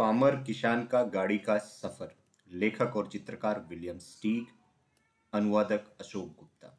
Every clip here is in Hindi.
पामर किसान का गाड़ी का सफ़र। लेखक और चित्रकार विलियम स्टीग, अनुवादक अशोक गुप्ता।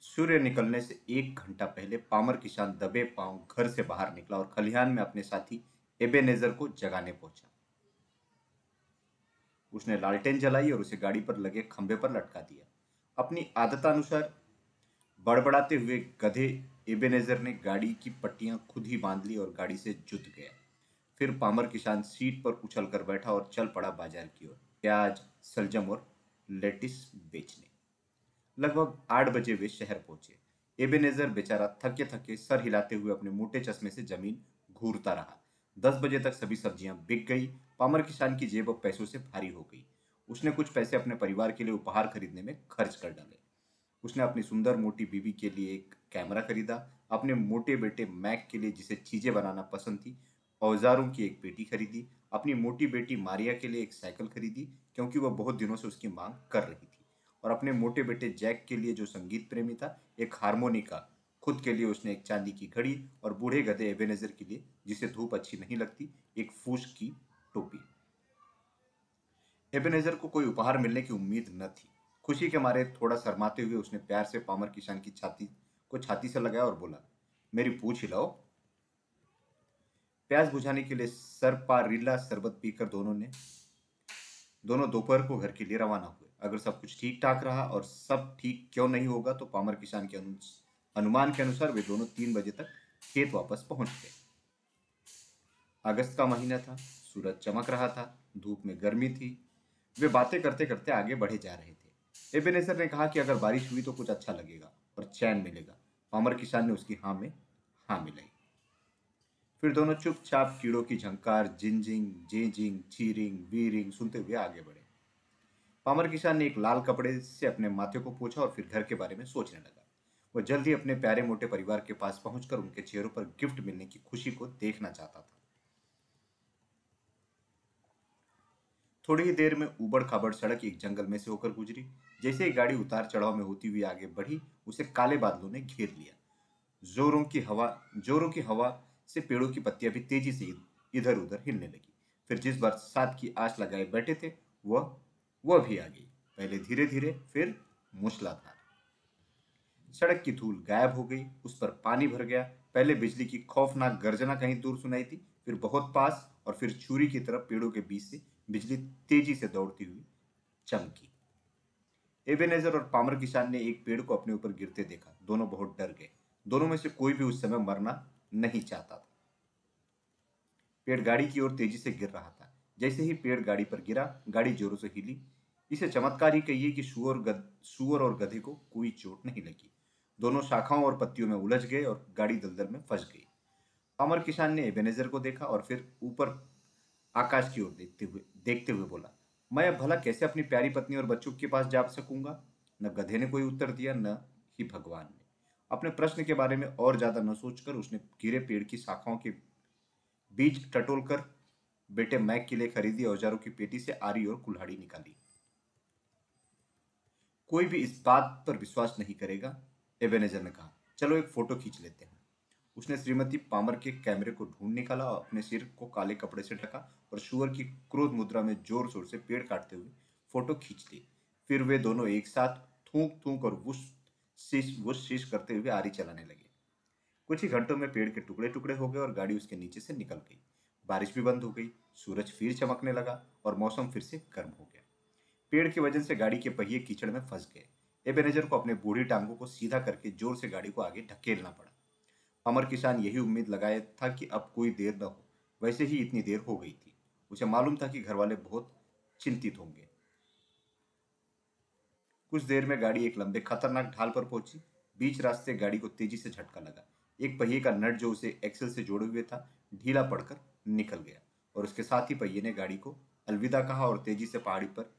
सूर्य निकलने से एक घंटा पहले पामर किसान दबे पाँव घर से बाहर निकला और खलिहान में अपने साथी एबेनेजर को जगाने पहुँचा। उसने लालटेन जलाई और उसे गाड़ी पर लगे खंभे पर लटका दिया। अपनी आदतानुसार बड़बड़ाते हुए गधे एबेनेजर ने गाड़ी की पट्टियाँ खुद ही बाँध ली और गाड़ी से जुत गया। फिर पामर किसान सीट पर उछल कर बैठा और चल पड़ा बाज़ार की ओर। प्याज, सलजम और लेटिस बेचने। लगभग आठ बजे वे शहर पहुँचे। एबेनेजर बेचारा थके थके सर हिलाते हुए अपने मोटे चश्मे से ज़मीन घूरता रहा। दस बजे तक सभी सब्ज़ियाँ बिक गई। पामर किसान की जेब अब पैसों से भारी हो गई। उसने कुछ पैसे अपने परिवार के लिए उपहार खरीदने में खर्च कर डाले। उसने अपनी सुंदर मोटी बीवी के लिए एक कैमरा खरीदा, अपने मोटे बेटे मैक के लिए जिसे चीज़ें बनाना पसंद थी, औजारों की एक पेटी खरीदी, अपनी मोटी बेटी मारिया के लिए एक साइकिल खरीदी, क्योंकि वह बहुत दिनों से उसकी मांग कर रही थी। और अपने मोटे बेटे जैक के लिए जो संगीत प्रेमी था, एक हारमोनिका खुद के लिए उसने एक चांदी की घड़ी और बूढ़े गधे एवेनेजर के लिए, जिसे धूप अच्छी नहीं लगती, एक फूस की टोपी। एबेनेजर को कोई उपहार मिलने की उम्मीद न थी। खुशी के मारे थोड़ा शर्माते हुए उसने प्यार से पामर किसान की छाती को छाती से लगाया और बोला, मेरी पूछ हिलाओ। प्यास बुझाने के लिए सर पारिल्ला शरबत पीकर दोनों ने, दोनों दोपहर को घर के लिए रवाना हुए। अगर सब कुछ ठीक ठाक रहा और सब ठीक क्यों नहीं होगा तो पामर किसान के अनुमान के अनुसार वे दोनों तीन बजे तक खेत वापस पहुँच गए। अगस्त का महीना था, सूरज चमक रहा था, धूप में गर्मी थी। वे बातें करते करते आगे बढ़े जा रहे थे। एबेनेसर ने कहा कि अगर बारिश हुई तो कुछ अच्छा लगेगा और चैन मिलेगा। पामर किसान ने उसकी हाँ में हाँ मिलाई। फिर दोनों चुपचाप कीड़ों की झंकार, जिंजिंग, जेजिंग, चीरिंग बीरिंग सुनते हुए आगे बढ़े। पामर किसान ने एक लाल कपड़े से अपने माथे को पूछा और फिर घर के बारे में सोचने लगा। वह जल्द ही अपने प्यारे मोटे परिवार के पास पहुंचकर उनके चेहरों पर गिफ्ट मिलने की खुशी को देखना चाहता था। थोड़ी ही देर में उबड़ खाबड़ सड़क एक जंगल में से होकर गुजरी। जैसे ही गाड़ी उतार चढ़ाव में होती हुई आगे बढ़ी, उसे काले बादलों ने घेर लिया। जोरों की हवा, जोरों की हवा से पेड़ों की पत्तियाँ भी तेज़ी से इधर उधर हिलने लगी। फिर जिस बरसात की आस लगाए बैठे थे, वह वह भी आ गई। पहले धीरे धीरे फिर मूसलाधार। सड़क की धूल गायब हो गई, उस पर पानी भर गया। पहले बिजली की खौफनाक गर्जना कहीं दूर सुनाई थी फिर बहुत पास और फिर छुरी की तरफ़ पेड़ों के बीच से बिजली तेज़ी से दौड़ती हुई चमकी। एबेनेजर और पामर किसान ने एक पेड़ को अपने ऊपर गिरते देखा। दोनों बहुत डर गए। दोनों में से कोई भी उस समय मरना नहीं चाहता था। पेड़ गाड़ी की ओर तेज़ी से गिर रहा था। जैसे ही पेड़ गाड़ी पर गिरा, गाड़ी जोरों से हिली। इसे चमत्कार ही कहिए कि सुअर सुअर और गधे को कोई चोट नहीं लगी। दोनों शाखाओं और पत्तियों में उलझ गए और गाड़ी दलदल में फंस गई। अमर किसान ने एबेनेजर को देखा और फिर ऊपर आकाश की ओर देखते हुए देखते हुए बोला, मैं अब भला कैसे अपनी प्यारी पत्नी और बच्चों के पास जा सकूँगा? न गधे ने कोई उत्तर दिया, न ही भगवान ने। अपने प्रश्न के बारे में और ज़्यादा न सोचकर उसने गिरे पेड़ की शाखाओं के बीच टटोल कर बेटे मैक के लिए खरीदी, औजारों की पेटी से आरी और कुल्हाड़ी निकाली। कोई भी इस बात पर विश्वास नहीं करेगा एबेनेजर ने कहा, चलो एक फ़ोटो खींच लेते हैं। उसने श्रीमती पामर के कैमरे को ढूंढ निकाला और अपने सिर को काले कपड़े से ढका और शुअर की क्रोध मुद्रा में ज़ोर शोर से पेड़ काटते हुए फ़ोटो खींच ली। फिर वे दोनों एक साथ थूक थूक और वुश शीश वुश शीश करते हुए आरी चलाने लगे। कुछ ही घंटों में पेड़ के टुकड़े टुकड़े हो गए और गाड़ी उसके नीचे से निकल गई। बारिश भी बंद हो गई, सूरज फिर चमकने लगा और मौसम फिर से गर्म हो गया। पेड़ की वजह से गाड़ी के पहिए कीचड़ में फंस गए। एबेनेजर को अपने बूढ़ी टांगों को सीधा करके ज़ोर से गाड़ी को आगे ढकेलना पड़ा। अमर किसान यही उम्मीद लगाया था कि अब कोई देर न हो। वैसे ही इतनी देर हो गई थी। उसे मालूम था कि घर वाले बहुत चिंतित होंगे। कुछ देर में गाड़ी एक लंबे खतरनाक ढाल पर पहुँची। बीच रास्ते गाड़ी को तेज़ी से झटका लगा। एक पहिए का नट जो उसे एक्सेल से जोड़े हुए था, ढीला पड़कर निकल गया और उसके साथ ही पहिए ने गाड़ी को अलविदा कहा और तेज़ी से पहाड़ी पर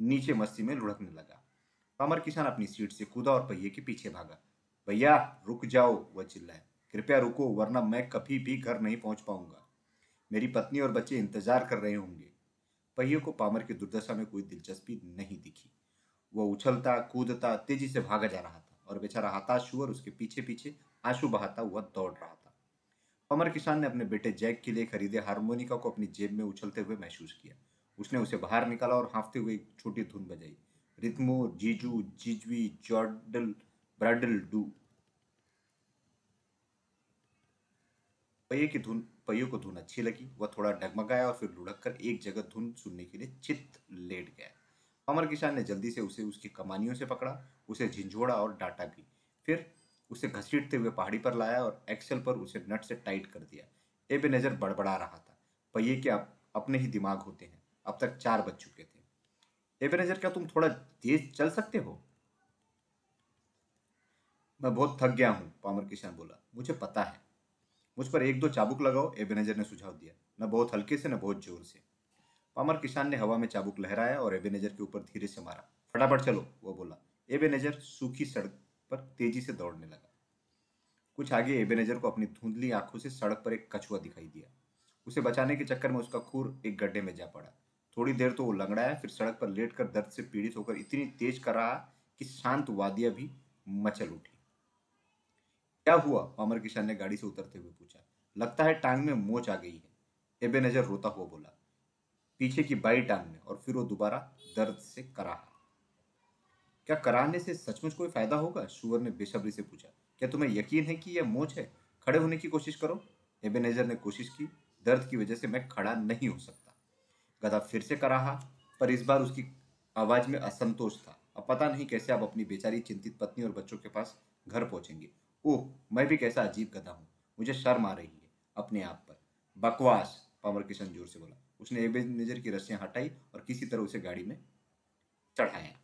नीचे मस्ती में लुढ़कने लगा। अमर किसान अपनी सीट से कूदा और पहिए के पीछे भागा। भैया, रुक जाओ वह चिल्लाए कृपया रुको, वरना मैं कभी भी घर नहीं पहुँच पाऊँगा। मेरी पत्नी और बच्चे इंतज़ार कर रहे होंगे। पहिए को पामर की दुर्दशा में कोई दिलचस्पी नहीं दिखी। वह उछलता, कूदता, तेज़ी से भागा जा रहा था और बेचारा हताश शुअर उसके पीछे पीछे आँसू बहाता हुआ दौड़ रहा था। अमर किसान ने अपने बेटे जैक के लिए खरीदे हारमोनिका को अपनी जेब में उछलते हुए महसूस किया। उसने उसे बाहर निकाला और हाँफते हुए एक छोटी धुन बजाई। रिथमो जीजू, जीजवी, जॉर्डल, ब्राडल, डू पहिए की धुन पहियों को धुन अच्छी लगी वह थोड़ा डगमगाया और फिर लुढ़क कर एक जगह धुन सुनने के लिए चित्त लेट गया। अमर किसान ने जल्दी से उसे उसकी कमानियों से पकड़ा उसे झिंझोड़ा और डांटा भी। फिर उसे घसीटते हुए पहाड़ी पर लाया और एक्सेल पर उसे नट से टाइट कर दिया। एबे नज़र बड़बड़ा रहा था। पहिए के अप, अपने ही दिमाग होते हैं। अब तक चार बज चुके थे। एबे नज़र क्या तुम थोड़ा तेज चल सकते हो? मैं बहुत थक गया हूँ पामर किसान बोला। मुझे पता है। मुझ पर एक दो चाबुक लगाओ, एबेनेजर ने सुझाव दिया। न बहुत हल्के से, न बहुत ज़ोर से। पामर किसान ने हवा में चाबुक लहराया और एबेनेजर के ऊपर धीरे से मारा। फटाफट चलो, वो बोला। एबेनेजर सूखी सड़क पर तेज़ी से दौड़ने लगा। कुछ आगे एबेनेजर को अपनी धुंधली आँखों से सड़क पर एक कछुआ दिखाई दिया। उसे बचाने के चक्कर में उसका खूर एक गड्ढे में जा पड़ा। थोड़ी देर तो वो लंगड़ाया, फिर सड़क पर लेटकर दर्द से पीड़ित होकर इतनी तेज कर रहा कि शांत वादिया भी मचल उठी। क्या हुआ? पामर किसान ने गाड़ी से उतरते हुए पूछा। लगता है टांग में मोच आ गई है। एबे नज़र रोता हुआ बोला, पीछे की बाई टांग में और फिर वो दोबारा दर्द से कराहा। क्या कराने से सचमुच कोई फ़ायदा होगा? शुअर ने बेसब्री से पूछा, क्या तुम्हें यकीन है कि यह मोच है? खड़े होने की कोशिश करो। एबे नज़र ने कोशिश की, दर्द की वजह से मैं खड़ा नहीं हो सकता। गधा फिर से कराहा, पर इस बार उसकी आवाज़ में असंतोष था। अब पता नहीं कैसे आप अपनी बेचारी चिंतित पत्नी और बच्चों के पास घर पहुँचेंगे। ओह, मैं भी कैसा अजीब गधा हूँ। मुझे शर्म आ रही है अपने आप पर। बकवास पावर किशन ज़ोर से बोला। उसने एबे नज़र की रस्सियाँ हटाई और किसी तरह उसे गाड़ी में चढ़ाया।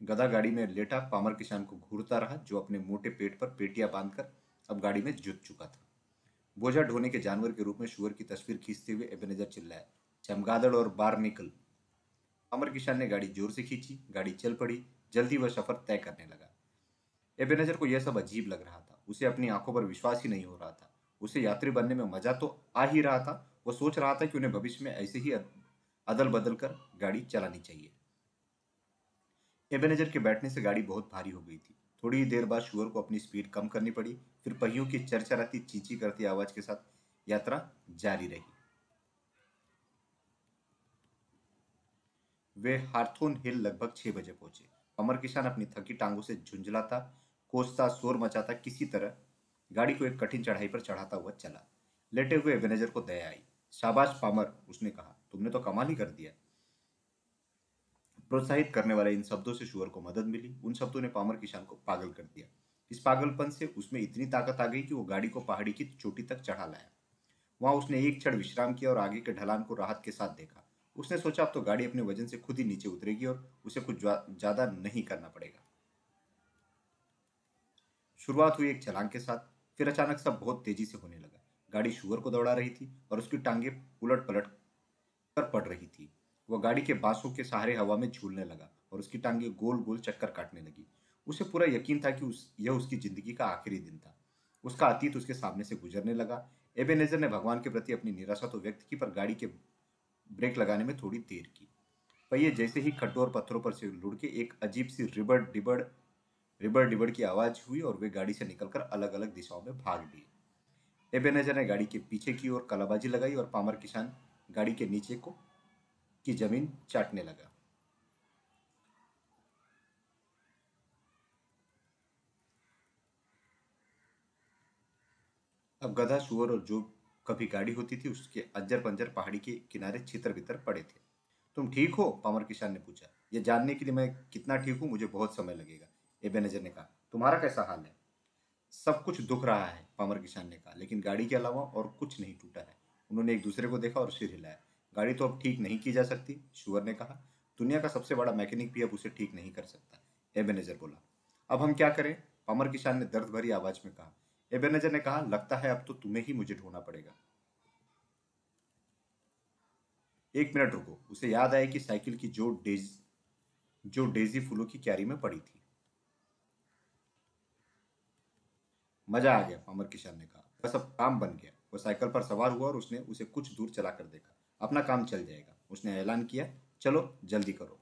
गधा गाड़ी में लेटा, पामर किसान को घूरता रहा, जो अपने मोटे पेट पर पेटियाँ बांधकर अब गाड़ी में जुट चुका था। बोझा ढोने के जानवर के रूप में शुअर की तस्वीर खींचते हुए एबेनेजर चिल्लाया चमगादड़ और बार निकल। अमर किशन ने गाड़ी ज़ोर से खींची, गाड़ी चल पड़ी, जल्दी वह सफ़र तय करने लगा। एबेनजर को यह सब अजीब लग रहा था। उसे अपनी आँखों पर विश्वास ही नहीं हो रहा था। उसे यात्री बनने में मज़ा तो आ ही रहा था। वह सोच रहा था कि उन्हें भविष्य में ऐसे ही अदल बदल कर गाड़ी चलानी चाहिए। एबेनेजर के बैठने से गाड़ी बहुत भारी हो गई थी। थोड़ी ही देर बाद शुअर को अपनी स्पीड कम करनी पड़ी। फिर पहियों की चरचराती चींची करती आवाज़ के साथ यात्रा जारी रही। वे हार्थोन हिल लगभग छह बजे पहुँचे। अमर किसान अपनी थकी टांगों से झुंझलाता, कोसता, शोर मचाता किसी तरह गाड़ी को एक कठिन चढ़ाई पर चढ़ाता हुआ चला। लेटे हुए मैनेजर को दया आई। शाबाश पामर, उसने कहा, तुमने तो कमाल ही कर दिया। प्रोत्साहित करने वाले इन शब्दों से शुअर को मदद मिली। उन शब्दों ने पामर किसान को पागल कर दिया। इस पागलपन से उसमें इतनी ताकत आ गई कि वो गाड़ी को पहाड़ी की चोटी तक चढ़ा लाया। वहाँ उसने एक क्षण विश्राम किया और आगे के ढलान को राहत के साथ देखा। उसने सोचा अब तो गाड़ी अपने वज़न से खुद ही नीचे उतरेगी और उसे कुछ ज़्यादा नहीं करना पड़ेगा। शुरुआत हुई एक छलांग के साथ, फिर अचानक सब बहुत तेज़ी से होने लगा। गाड़ी शुगर को दौड़ा रही थी और उसकी टांगे उलट पलट कर पड़ रही थी। वह गाड़ी के बांसों के सहारे हवा में झूलने लगा और उसकी टांगे गोल गोल चक्कर काटने लगी। उसे पूरा यकीन था कि उस, यह उसकी ज़िंदगी का आखिरी दिन था। उसका अतीत उसके सामने से गुजरने लगा। एबेनेजर ने भगवान के प्रति अपनी निराशा तो व्यक्त की, पर गाड़ी के ब्रेक लगाने में थोड़ी देर की। पहिए जैसे ही खड्डों और पत्थरों पर से लुढ़ के एक अजीब सी रिबड़ डिबड़ रिबड़ डिबड़ की आवाज़ हुई और वे गाड़ी से निकलकर अलग अलग दिशाओं में भाग लिए। एबेनेजर ने गाड़ी के पीछे की ओर कलाबाजी लगाई और पामर किसान गाड़ी के नीचे को, की ज़मीन चाटने लगा। अब गधा, सुअर और जो कभी गाड़ी होती थी, उसके अज्जर पंजर पहाड़ी के किनारे छितर बितर पड़े थे। तुम ठीक हो? पामर किसान ने पूछा। यह जानने के लिए मैं कितना ठीक हूँ, मुझे बहुत समय लगेगा। एबे नज़र ने कहा, तुम्हारा कैसा हाल है? सब कुछ दुख रहा है, पामर किसान ने कहा, लेकिन गाड़ी के अलावा और कुछ नहीं टूटा है। उन्होंने एक दूसरे को देखा और सिर हिलाया। गाड़ी तो अब ठीक नहीं की जा सकती, शुअर ने कहा। दुनिया का सबसे बड़ा मैकेनिक भी अब उसे ठीक नहीं कर सकता एबे नज़र बोला। अब हम क्या करें? पामर किसान ने दर्द भरी आवाज़ में कहा एबेनेजर ने कहा, लगता है अब तो तुम्हें ही मुझे ढूंढना पड़ेगा. एक मिनट रुको, उसे याद आया कि साइकिल की जो डेज़, जो डेजी फूलों की क्यारी में पड़ी थी। मज़ा आ गया अमर किशन ने कहा। बस अब काम बन गया। वह साइकिल पर सवार हुआ और उसने उसे कुछ दूर चला कर देखा। अपना काम चल जाएगा। उसने ऐलान किया, चलो, जल्दी करो।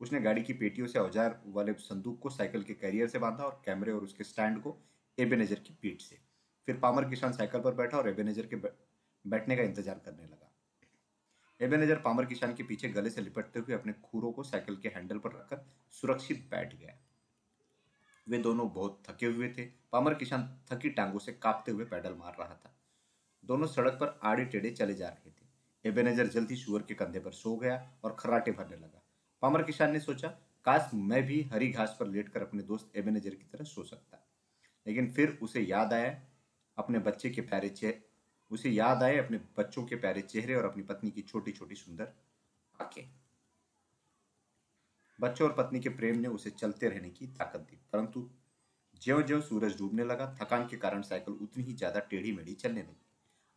उसने गाड़ी की पेटियों से औज़ार वाले संदूक को साइकिल के कैरियर से बांधा और कैमरे और उसके स्टैंड को एबेनेजर की पीठ से। फिर पामर किसान साइकिल पर बैठा और एबेनेजर के बैठने का इंतज़ार करने लगा। एबेनेजर पामर किसान के पीछे गले से लिपटते हुए अपने खूरों को साइकिल के हैंडल पर रखकर सुरक्षित बैठ गया। वे दोनों बहुत थके हुए थे। पामर किसान थकी टांगों से कांपते हुए पैडल मार रहा था। दोनों सड़क पर आड़े टेढ़े चले जा रहे थे। एबेनेजर जल्दी सुअर के कंधे पर सो गया और खर्राटे भरने लगा। पामर किसान ने सोचा, काश मैं भी हरी घास पर लेटकर अपने दोस्त एबेनेजर की तरह सो सकता। लेकिन फिर उसे याद आया, अपने बच्चे के प्यारे चेहरे उसे याद आए अपने बच्चों के प्यारे चेहरे और अपनी पत्नी की छोटी छोटी सुंदर आँखें। बच्चों और पत्नी के प्रेम ने उसे चलते रहने की ताकत दी, परंतु ज्यो ज्यो सूरज डूबने लगा, थकान के कारण साइकिल उतनी ही ज़्यादा टेढ़ी मेढ़ी चलने लगी।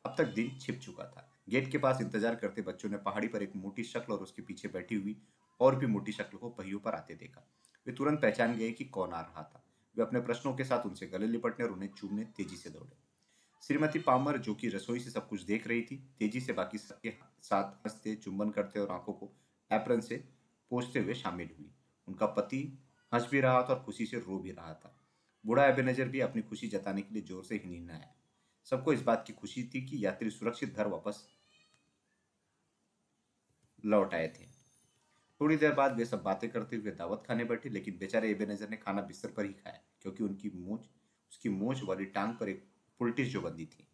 अब तक दिन छिप चुका था। गेट के पास इंतज़ार करते बच्चों ने पहाड़ी पर एक मोटी शक्ल और उसके पीछे बैठी हुई और भी मोटी शक्ल को पहियों पर आते देखा। वे तुरंत पहचान गए कि कौन आ रहा था। वे अपने प्रश्नों के साथ उनसे गले लिपटने और उन्हें चूमने तेज़ी से दौड़े। श्रीमती पामर, जो कि रसोई से सब कुछ देख रही थी, तेज़ी से बाकी सबके साथ हँसते, चुंबन करते और आँखों को एप्रन से पोछते हुए शामिल हुई। उनका पति हंस भी रहा था और खुशी से रो भी रहा था। बूढ़ा एबेनजर भी अपनी खुशी जताने के लिए ज़ोर से हिनीना आया सबको इस बात की खुशी थी कि यात्री सुरक्षित घर वापस लौट आए थे। थोड़ी देर बाद वे सब बातें करते हुए दावत खाने बैठे, लेकिन बेचारे एबे नज़र ने खाना बिस्तर पर ही खाया, क्योंकि उनकी मोच, उसकी मोच वाली टांग पर एक पुलटिस जो बंदी थी।